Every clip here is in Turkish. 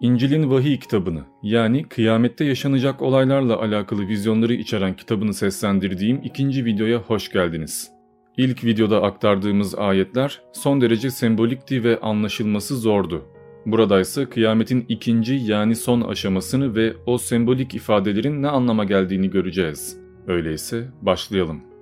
İncil'in vahiy kitabını yani kıyamette yaşanacak olaylarla alakalı vizyonları içeren kitabını seslendirdiğim ikinci videoya hoş geldiniz. İlk videoda aktardığımız ayetler son derece sembolikti ve anlaşılması zordu. Burada ise kıyametin ikinci yani son aşamasını ve o sembolik ifadelerin ne anlama geldiğini göreceğiz. Öyleyse başlayalım.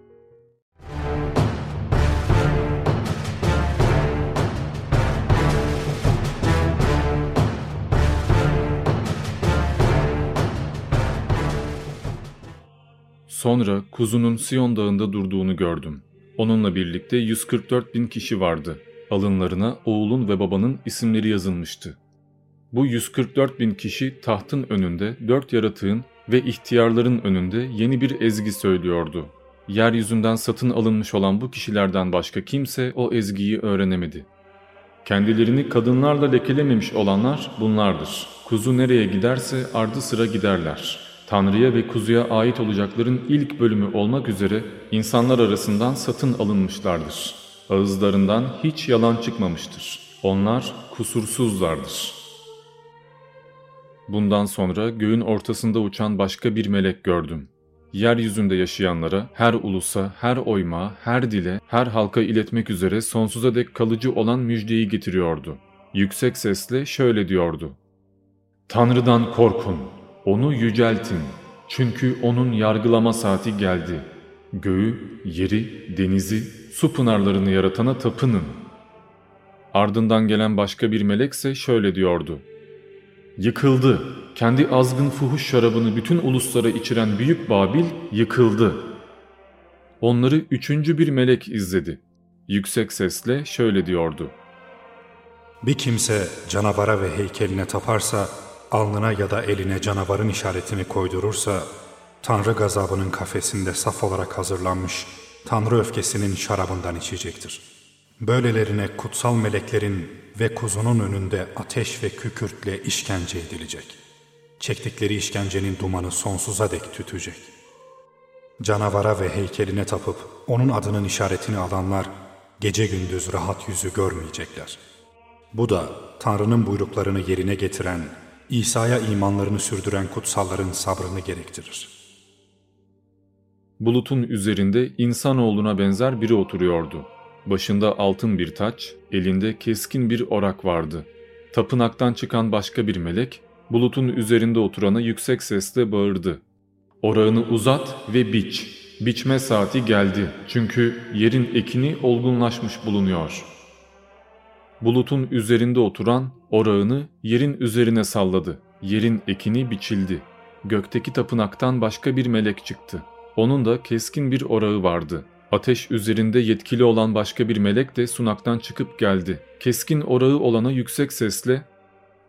Sonra kuzunun Siyon dağında durduğunu gördüm. Onunla birlikte 144 bin kişi vardı. Alınlarına oğulun ve babanın isimleri yazılmıştı. Bu 144 bin kişi tahtın önünde dört yaratığın ve ihtiyarların önünde yeni bir ezgi söylüyordu. Yeryüzünden satın alınmış olan bu kişilerden başka kimse o ezgiyi öğrenemedi. Kendilerini kadınlarla lekelememiş olanlar bunlardır. Kuzu nereye giderse ardı sıra giderler.'' Tanrı'ya ve kuzuya ait olacakların ilk bölümü olmak üzere insanlar arasından satın alınmışlardır. Ağızlarından hiç yalan çıkmamıştır. Onlar kusursuzlardır. Bundan sonra göğün ortasında uçan başka bir melek gördüm. Yeryüzünde yaşayanlara, her ulusa, her oyma, her dile, her halka iletmek üzere sonsuza dek kalıcı olan müjdeyi getiriyordu. Yüksek sesle şöyle diyordu. Tanrı'dan korkun, onu yüceltin. Çünkü onun yargılama saati geldi. Göğü, yeri, denizi, su pınarlarını yaratana tapının. Ardından gelen başka bir melekse şöyle diyordu. Yıkıldı. Kendi azgın fuhuş şarabını bütün uluslara içiren büyük Babil yıkıldı. Onları üçüncü bir melek izledi. Yüksek sesle şöyle diyordu. Bir kimse canavara ve heykeline taparsa alnına ya da eline canavarın işaretini koydurursa, Tanrı gazabının kafesinde saf olarak hazırlanmış, Tanrı öfkesinin şarabından içecektir. Böylelerine kutsal meleklerin ve kuzunun önünde ateş ve kükürtle işkence edilecek. Çektikleri işkencenin dumanı sonsuza dek tütecek. Canavara ve heykeline tapıp onun adının işaretini alanlar gece gündüz rahat yüzü görmeyecekler. Bu da Tanrı'nın buyruklarını yerine getiren İsa'ya imanlarını sürdüren kutsalların sabrını gerektirir. Bulutun üzerinde insanoğluna benzer biri oturuyordu. Başında altın bir taç, elinde keskin bir orak vardı. Tapınaktan çıkan başka bir melek, bulutun üzerinde oturana yüksek sesle bağırdı. Orağını uzat ve biç. Biçme saati geldi çünkü yerin ekini olgunlaşmış bulunuyor.'' Bulutun üzerinde oturan orağını yerin üzerine salladı. Yerin ekini biçildi. Gökteki tapınaktan başka bir melek çıktı. Onun da keskin bir orağı vardı. Ateş üzerinde yetkili olan başka bir melek de sunaktan çıkıp geldi. Keskin orağı olana yüksek sesle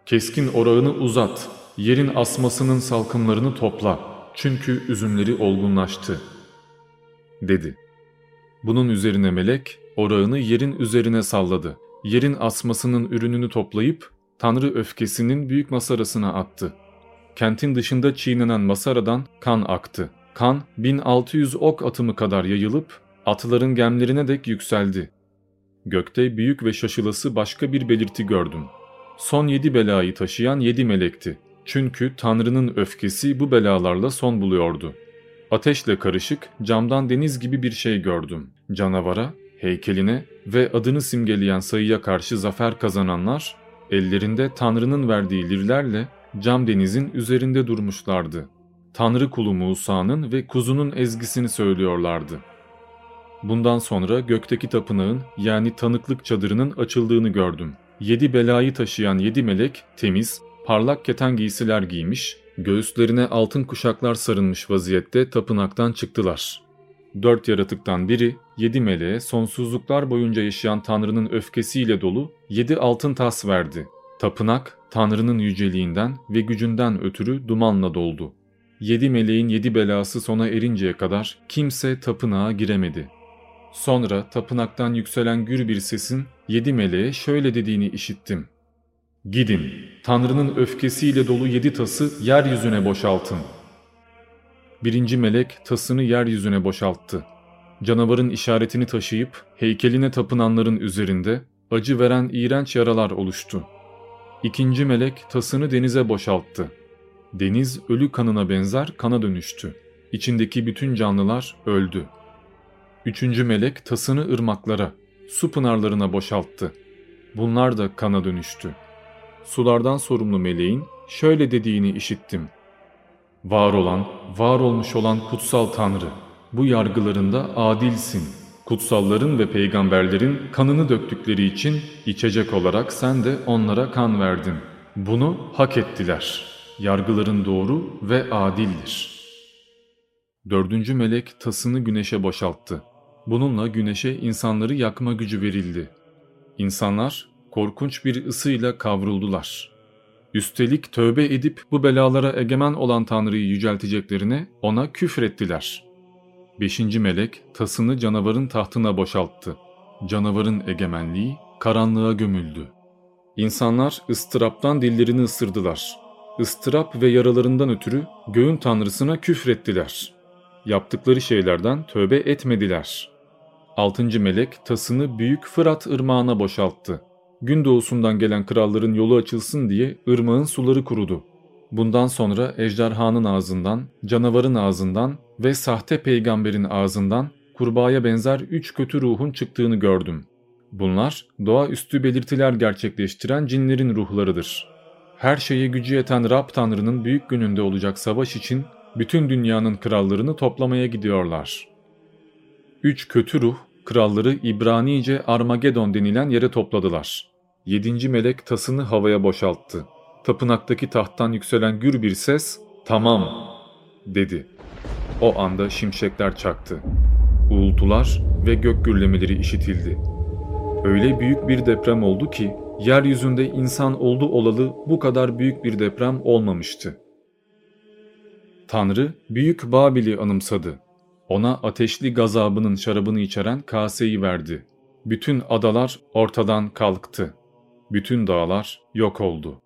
''Keskin orağını uzat, yerin asmasının salkımlarını topla, çünkü üzümleri olgunlaştı.'' dedi. Bunun üzerine melek orağını yerin üzerine salladı yerin asmasının ürününü toplayıp Tanrı öfkesinin büyük masarasına attı. Kentin dışında çiğnenen masaradan kan aktı. Kan 1600 ok atımı kadar yayılıp atların gemlerine dek yükseldi. Gökte büyük ve şaşılası başka bir belirti gördüm. Son yedi belayı taşıyan yedi melekti. Çünkü Tanrı'nın öfkesi bu belalarla son buluyordu. Ateşle karışık camdan deniz gibi bir şey gördüm. Canavara heykeline ve adını simgeleyen sayıya karşı zafer kazananlar, ellerinde Tanrı'nın verdiği lirlerle cam denizin üzerinde durmuşlardı. Tanrı kulu Musa'nın ve kuzunun ezgisini söylüyorlardı. Bundan sonra gökteki tapınağın yani tanıklık çadırının açıldığını gördüm. Yedi belayı taşıyan yedi melek temiz, parlak keten giysiler giymiş, göğüslerine altın kuşaklar sarılmış vaziyette tapınaktan çıktılar. Dört yaratıktan biri, yedi meleğe sonsuzluklar boyunca yaşayan Tanrı'nın öfkesiyle dolu yedi altın tas verdi. Tapınak, Tanrı'nın yüceliğinden ve gücünden ötürü dumanla doldu. Yedi meleğin yedi belası sona erinceye kadar kimse tapınağa giremedi. Sonra tapınaktan yükselen gür bir sesin yedi meleğe şöyle dediğini işittim. Gidin, Tanrı'nın öfkesiyle dolu yedi tası yeryüzüne boşaltın.'' Birinci melek tasını yeryüzüne boşalttı. Canavarın işaretini taşıyıp heykeline tapınanların üzerinde acı veren iğrenç yaralar oluştu. İkinci melek tasını denize boşalttı. Deniz ölü kanına benzer kana dönüştü. İçindeki bütün canlılar öldü. Üçüncü melek tasını ırmaklara, su pınarlarına boşalttı. Bunlar da kana dönüştü. Sulardan sorumlu meleğin şöyle dediğini işittim. Var olan, var olmuş olan kutsal Tanrı, bu yargılarında adilsin. Kutsalların ve peygamberlerin kanını döktükleri için içecek olarak sen de onlara kan verdin. Bunu hak ettiler. Yargıların doğru ve adildir. Dördüncü melek tasını güneşe boşalttı. Bununla güneşe insanları yakma gücü verildi. İnsanlar korkunç bir ısıyla kavruldular. Üstelik tövbe edip bu belalara egemen olan Tanrı'yı yücelteceklerine ona küfrettiler. Beşinci melek tasını canavarın tahtına boşalttı. Canavarın egemenliği karanlığa gömüldü. İnsanlar ıstıraptan dillerini ısırdılar. Istırap ve yaralarından ötürü göğün tanrısına küfrettiler. Yaptıkları şeylerden tövbe etmediler. Altıncı melek tasını büyük Fırat ırmağına boşalttı. Gün doğusundan gelen kralların yolu açılsın diye ırmağın suları kurudu. Bundan sonra ejderhanın ağzından, canavarın ağzından ve sahte peygamberin ağzından kurbağaya benzer üç kötü ruhun çıktığını gördüm. Bunlar doğaüstü belirtiler gerçekleştiren cinlerin ruhlarıdır. Her şeye gücü yeten Rab Tanrı'nın büyük gününde olacak savaş için bütün dünyanın krallarını toplamaya gidiyorlar. Üç kötü ruh kralları İbranice Armagedon denilen yere topladılar. Yedinci melek tasını havaya boşalttı. Tapınaktaki tahttan yükselen gür bir ses ''Tamam'' dedi. O anda şimşekler çaktı. Uğultular ve gök gürlemeleri işitildi. Öyle büyük bir deprem oldu ki yeryüzünde insan oldu olalı bu kadar büyük bir deprem olmamıştı. Tanrı büyük Babil'i anımsadı. Ona ateşli gazabının şarabını içeren kaseyi verdi. Bütün adalar ortadan kalktı. Bütün dağlar yok oldu.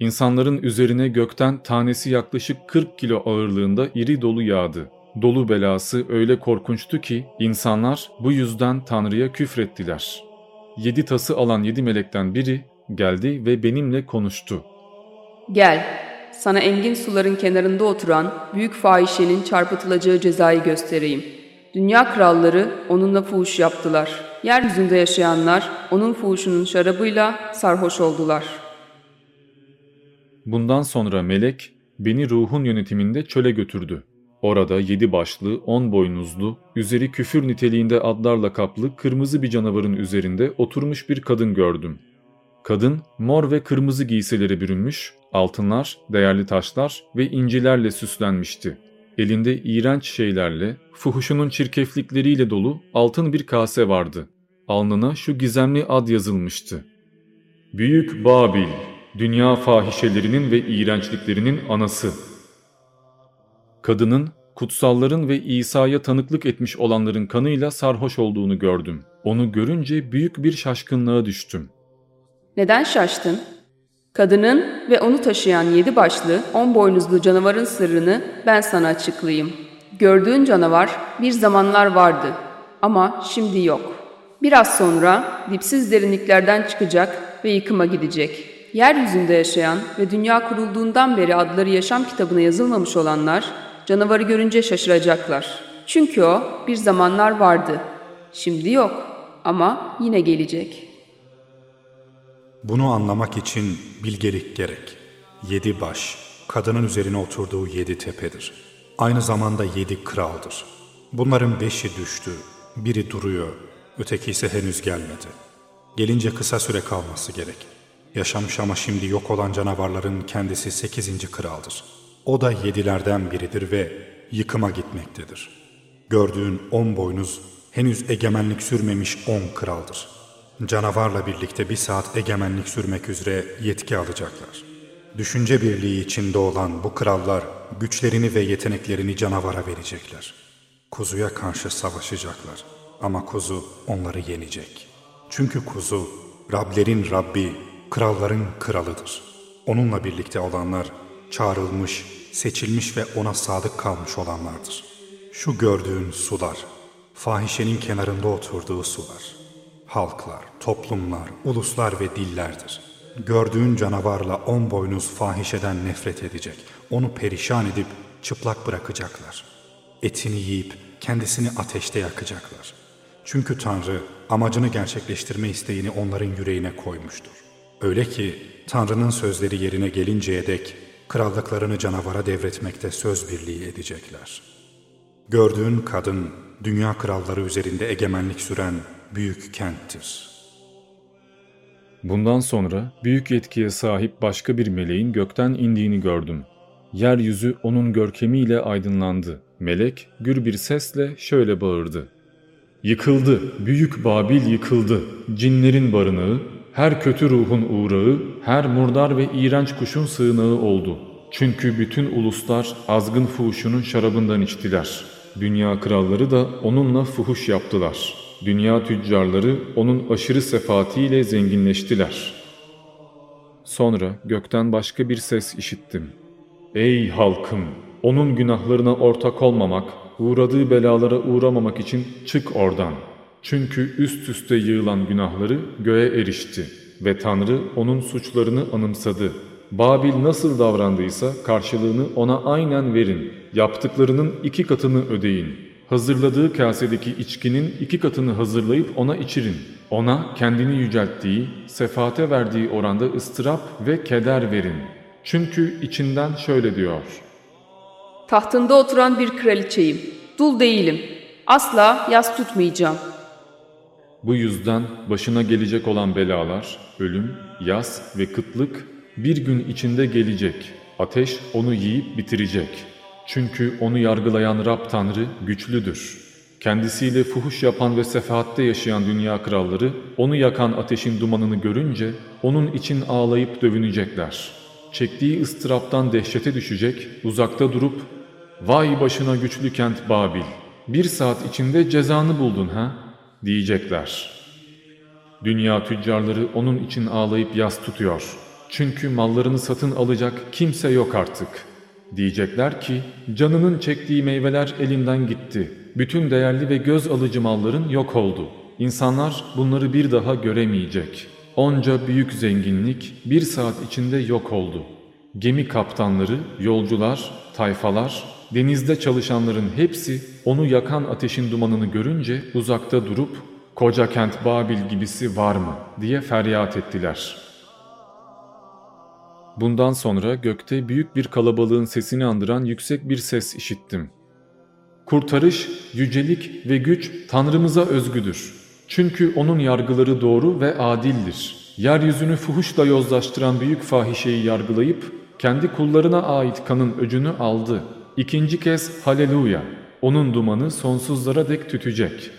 İnsanların üzerine gökten tanesi yaklaşık 40 kilo ağırlığında iri dolu yağdı. Dolu belası öyle korkunçtu ki insanlar bu yüzden Tanrı'ya küfrettiler. Yedi tası alan yedi melekten biri geldi ve benimle konuştu. Gel, sana engin suların kenarında oturan büyük fahişenin çarpıtılacağı cezayı göstereyim. Dünya kralları onunla fuhuş yaptılar. Yeryüzünde yaşayanlar onun fuhuşunun şarabıyla sarhoş oldular.'' Bundan sonra melek beni ruhun yönetiminde çöle götürdü. Orada yedi başlı, on boynuzlu, üzeri küfür niteliğinde adlarla kaplı kırmızı bir canavarın üzerinde oturmuş bir kadın gördüm. Kadın mor ve kırmızı giysileri bürünmüş, altınlar, değerli taşlar ve incilerle süslenmişti. Elinde iğrenç şeylerle, fuhuşunun çirkeflikleriyle dolu altın bir kase vardı. Alnına şu gizemli ad yazılmıştı. Büyük Babil dünya fahişelerinin ve iğrençliklerinin anası. Kadının, kutsalların ve İsa'ya tanıklık etmiş olanların kanıyla sarhoş olduğunu gördüm. Onu görünce büyük bir şaşkınlığa düştüm. Neden şaştın? Kadının ve onu taşıyan yedi başlı, on boynuzlu canavarın sırrını ben sana açıklayayım. Gördüğün canavar bir zamanlar vardı ama şimdi yok. Biraz sonra dipsiz derinliklerden çıkacak ve yıkıma gidecek.'' yeryüzünde yaşayan ve dünya kurulduğundan beri adları yaşam kitabına yazılmamış olanlar canavarı görünce şaşıracaklar. Çünkü o bir zamanlar vardı. Şimdi yok ama yine gelecek. Bunu anlamak için bilgelik gerek. Yedi baş, kadının üzerine oturduğu yedi tepedir. Aynı zamanda yedi kraldır. Bunların beşi düştü, biri duruyor, öteki ise henüz gelmedi. Gelince kısa süre kalması gerek.'' Yaşamış ama şimdi yok olan canavarların kendisi sekizinci kraldır. O da yedilerden biridir ve yıkıma gitmektedir. Gördüğün on boynuz henüz egemenlik sürmemiş on kraldır. Canavarla birlikte bir saat egemenlik sürmek üzere yetki alacaklar. Düşünce birliği içinde olan bu krallar güçlerini ve yeteneklerini canavara verecekler. Kuzuya karşı savaşacaklar ama kuzu onları yenecek. Çünkü kuzu Rablerin Rabbi kralların kralıdır. Onunla birlikte olanlar çağrılmış, seçilmiş ve ona sadık kalmış olanlardır. Şu gördüğün sular, fahişenin kenarında oturduğu sular. Halklar, toplumlar, uluslar ve dillerdir. gördüğün canavarla on boynuz fahişeden nefret edecek. Onu perişan edip çıplak bırakacaklar. Etini yiyip kendisini ateşte yakacaklar. Çünkü Tanrı amacını gerçekleştirme isteğini onların yüreğine koymuştur. Öyle ki Tanrı'nın sözleri yerine gelinceye dek krallıklarını canavara devretmekte söz birliği edecekler. Gördüğün kadın dünya kralları üzerinde egemenlik süren büyük kenttir. Bundan sonra büyük yetkiye sahip başka bir meleğin gökten indiğini gördüm. Yeryüzü onun görkemiyle aydınlandı. Melek gür bir sesle şöyle bağırdı. Yıkıldı, büyük Babil yıkıldı. Cinlerin barınağı, her kötü ruhun uğrağı, her murdar ve iğrenç kuşun sığınağı oldu. Çünkü bütün uluslar azgın fuhuşunun şarabından içtiler. Dünya kralları da onunla fuhuş yaptılar. Dünya tüccarları onun aşırı sefaatiyle zenginleştiler. Sonra gökten başka bir ses işittim. Ey halkım! Onun günahlarına ortak olmamak, uğradığı belalara uğramamak için çık oradan. Çünkü üst üste yığılan günahları göğe erişti ve Tanrı onun suçlarını anımsadı. Babil nasıl davrandıysa karşılığını ona aynen verin. Yaptıklarının iki katını ödeyin. Hazırladığı kasedeki içkinin iki katını hazırlayıp ona içirin. Ona kendini yücelttiği, sefaate verdiği oranda ıstırap ve keder verin. Çünkü içinden şöyle diyor. Tahtında oturan bir kraliçeyim. Dul değilim. Asla yas tutmayacağım. Bu yüzden başına gelecek olan belalar, ölüm, yas ve kıtlık bir gün içinde gelecek. Ateş onu yiyip bitirecek. Çünkü onu yargılayan Rab Tanrı güçlüdür. Kendisiyle fuhuş yapan ve sefaatte yaşayan dünya kralları onu yakan ateşin dumanını görünce onun için ağlayıp dövünecekler. Çektiği ıstıraptan dehşete düşecek, uzakta durup ''Vay başına güçlü kent Babil, bir saat içinde cezanı buldun ha?'' diyecekler. Dünya tüccarları onun için ağlayıp yas tutuyor. Çünkü mallarını satın alacak kimse yok artık. Diyecekler ki canının çektiği meyveler elinden gitti. Bütün değerli ve göz alıcı malların yok oldu. İnsanlar bunları bir daha göremeyecek. Onca büyük zenginlik bir saat içinde yok oldu. Gemi kaptanları, yolcular, tayfalar, denizde çalışanların hepsi onu yakan ateşin dumanını görünce uzakta durup koca kent Babil gibisi var mı diye feryat ettiler. Bundan sonra gökte büyük bir kalabalığın sesini andıran yüksek bir ses işittim. Kurtarış, yücelik ve güç Tanrımıza özgüdür. Çünkü onun yargıları doğru ve adildir. Yeryüzünü fuhuşla yozlaştıran büyük fahişeyi yargılayıp kendi kullarına ait kanın öcünü aldı. İkinci kez haleluya, onun dumanı sonsuzlara dek tütecek.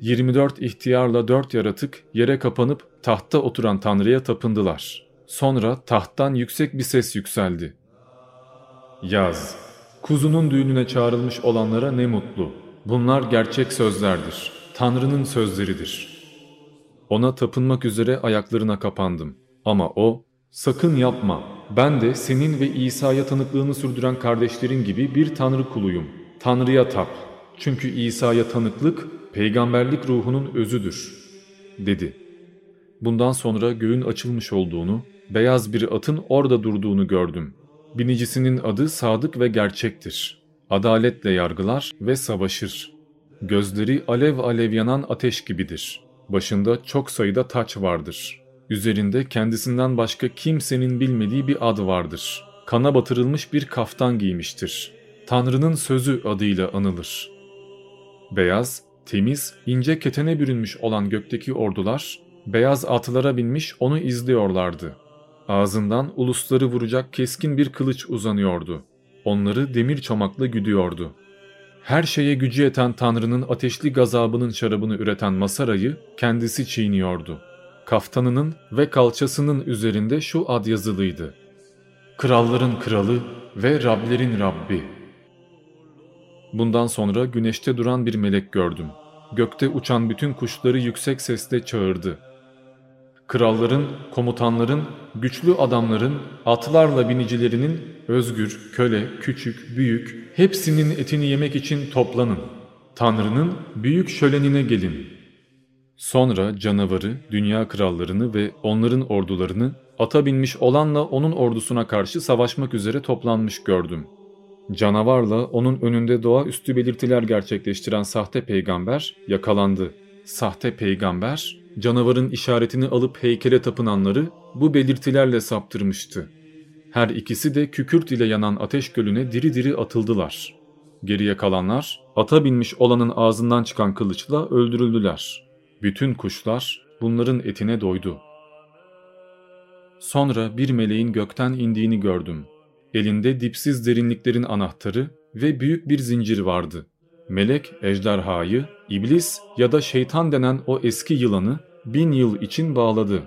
24 ihtiyarla dört yaratık yere kapanıp tahtta oturan Tanrı'ya tapındılar. Sonra tahttan yüksek bir ses yükseldi. Yaz, kuzunun düğününe çağrılmış olanlara ne mutlu. Bunlar gerçek sözlerdir. Tanrı'nın sözleridir. Ona tapınmak üzere ayaklarına kapandım. Ama o, sakın yapma, ben de senin ve İsa'ya tanıklığını sürdüren kardeşlerin gibi bir Tanrı kuluyum. Tanrı'ya tap. Çünkü İsa'ya tanıklık, peygamberlik ruhunun özüdür, dedi. Bundan sonra göğün açılmış olduğunu, beyaz bir atın orada durduğunu gördüm. Binicisinin adı sadık ve gerçektir. Adaletle yargılar ve savaşır. Gözleri alev alev yanan ateş gibidir. Başında çok sayıda taç vardır. Üzerinde kendisinden başka kimsenin bilmediği bir ad vardır. Kana batırılmış bir kaftan giymiştir. Tanrı'nın sözü adıyla anılır. Beyaz, temiz, ince ketene bürünmüş olan gökteki ordular, beyaz atlara binmiş onu izliyorlardı. Ağzından ulusları vuracak keskin bir kılıç uzanıyordu. Onları demir çomakla güdüyordu. Her şeye gücü yeten Tanrı'nın ateşli gazabının şarabını üreten Masara'yı kendisi çiğniyordu. Kaftanının ve kalçasının üzerinde şu ad yazılıydı. Kralların kralı ve Rablerin Rabbi. Bundan sonra güneşte duran bir melek gördüm. Gökte uçan bütün kuşları yüksek sesle çağırdı. Kralların, komutanların, güçlü adamların, atlarla binicilerinin, özgür, köle, küçük, büyük, hepsinin etini yemek için toplanın. Tanrı'nın büyük şölenine gelin. Sonra canavarı, dünya krallarını ve onların ordularını ata binmiş olanla onun ordusuna karşı savaşmak üzere toplanmış gördüm. Canavarla onun önünde doğaüstü belirtiler gerçekleştiren sahte peygamber yakalandı. Sahte peygamber, canavarın işaretini alıp heykele tapınanları bu belirtilerle saptırmıştı. Her ikisi de kükürt ile yanan ateş gölüne diri diri atıldılar. Geriye kalanlar, ata binmiş olanın ağzından çıkan kılıçla öldürüldüler. Bütün kuşlar bunların etine doydu. Sonra bir meleğin gökten indiğini gördüm. Elinde dipsiz derinliklerin anahtarı ve büyük bir zincir vardı. Melek ejderhayı, iblis ya da şeytan denen o eski yılanı bin yıl için bağladı.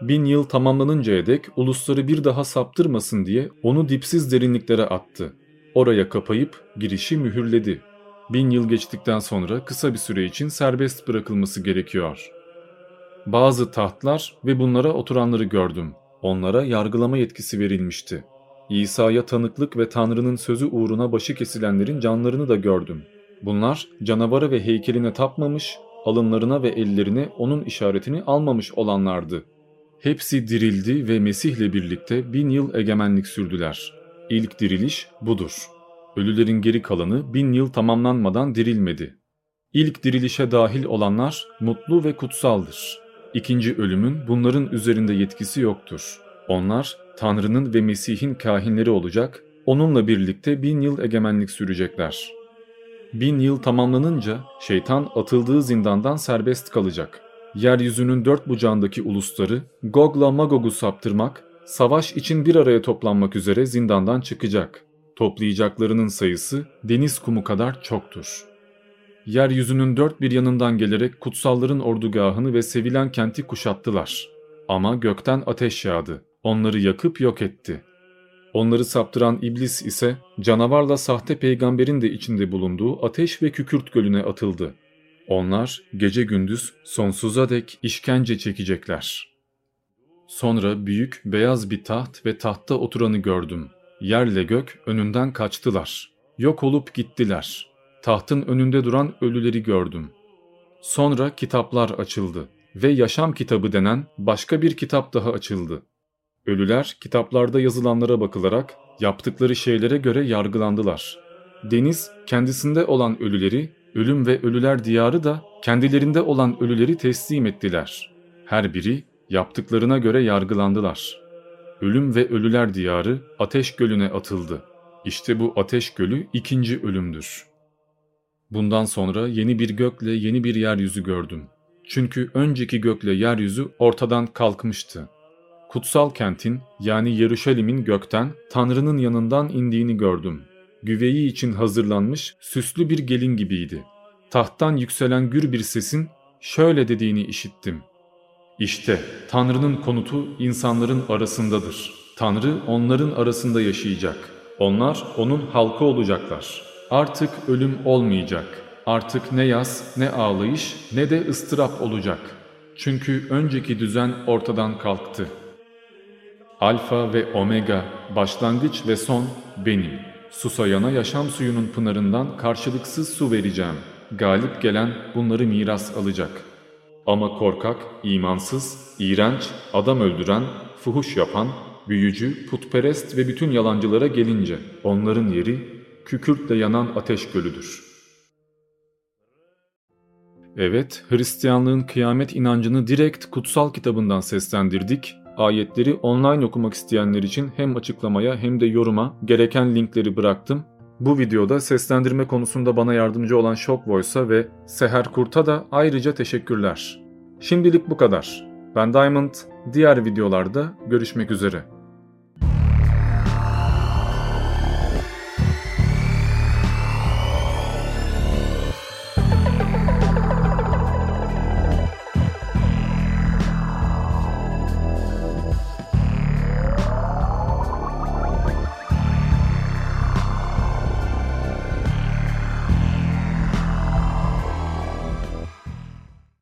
Bin yıl tamamlanıncaya dek ulusları bir daha saptırmasın diye onu dipsiz derinliklere attı. Oraya kapayıp girişi mühürledi. Bin yıl geçtikten sonra kısa bir süre için serbest bırakılması gerekiyor. Bazı tahtlar ve bunlara oturanları gördüm. Onlara yargılama yetkisi verilmişti. İsa'ya tanıklık ve Tanrı'nın sözü uğruna başı kesilenlerin canlarını da gördüm. Bunlar canavara ve heykeline tapmamış, alınlarına ve ellerine onun işaretini almamış olanlardı. Hepsi dirildi ve Mesih'le birlikte bin yıl egemenlik sürdüler. İlk diriliş budur. Ölülerin geri kalanı bin yıl tamamlanmadan dirilmedi. İlk dirilişe dahil olanlar mutlu ve kutsaldır. İkinci ölümün bunların üzerinde yetkisi yoktur. Onlar Tanrı'nın ve Mesih'in kahinleri olacak, onunla birlikte bin yıl egemenlik sürecekler. Bin yıl tamamlanınca şeytan atıldığı zindandan serbest kalacak. Yeryüzünün dört bucağındaki ulusları Gog'la Magog'u saptırmak, savaş için bir araya toplanmak üzere zindandan çıkacak. Toplayacaklarının sayısı deniz kumu kadar çoktur. Yeryüzünün dört bir yanından gelerek kutsalların ordugahını ve sevilen kenti kuşattılar. Ama gökten ateş yağdı onları yakıp yok etti. Onları saptıran iblis ise canavarla sahte peygamberin de içinde bulunduğu ateş ve kükürt gölüne atıldı. Onlar gece gündüz sonsuza dek işkence çekecekler. Sonra büyük beyaz bir taht ve tahtta oturanı gördüm. Yerle gök önünden kaçtılar. Yok olup gittiler. Tahtın önünde duran ölüleri gördüm. Sonra kitaplar açıldı ve yaşam kitabı denen başka bir kitap daha açıldı. Ölüler kitaplarda yazılanlara bakılarak yaptıkları şeylere göre yargılandılar. Deniz kendisinde olan ölüleri, ölüm ve ölüler diyarı da kendilerinde olan ölüleri teslim ettiler. Her biri yaptıklarına göre yargılandılar. Ölüm ve ölüler diyarı ateş gölüne atıldı. İşte bu ateş gölü ikinci ölümdür. Bundan sonra yeni bir gökle yeni bir yeryüzü gördüm. Çünkü önceki gökle yeryüzü ortadan kalkmıştı kutsal kentin yani Yeruşalim'in gökten Tanrı'nın yanından indiğini gördüm. Güveyi için hazırlanmış süslü bir gelin gibiydi. Tahttan yükselen gür bir sesin şöyle dediğini işittim. İşte Tanrı'nın konutu insanların arasındadır. Tanrı onların arasında yaşayacak. Onlar onun halkı olacaklar. Artık ölüm olmayacak. Artık ne yaz, ne ağlayış, ne de ıstırap olacak. Çünkü önceki düzen ortadan kalktı.'' Alfa ve Omega, başlangıç ve son benim. Susayana yaşam suyunun pınarından karşılıksız su vereceğim. Galip gelen bunları miras alacak. Ama korkak, imansız, iğrenç, adam öldüren, fuhuş yapan, büyücü, putperest ve bütün yalancılara gelince onların yeri kükürtle yanan ateş gölüdür. Evet, Hristiyanlığın kıyamet inancını direkt kutsal kitabından seslendirdik ayetleri online okumak isteyenler için hem açıklamaya hem de yoruma gereken linkleri bıraktım. Bu videoda seslendirme konusunda bana yardımcı olan Shock Voice'a ve Seher Kurt'a da ayrıca teşekkürler. Şimdilik bu kadar. Ben Diamond, diğer videolarda görüşmek üzere.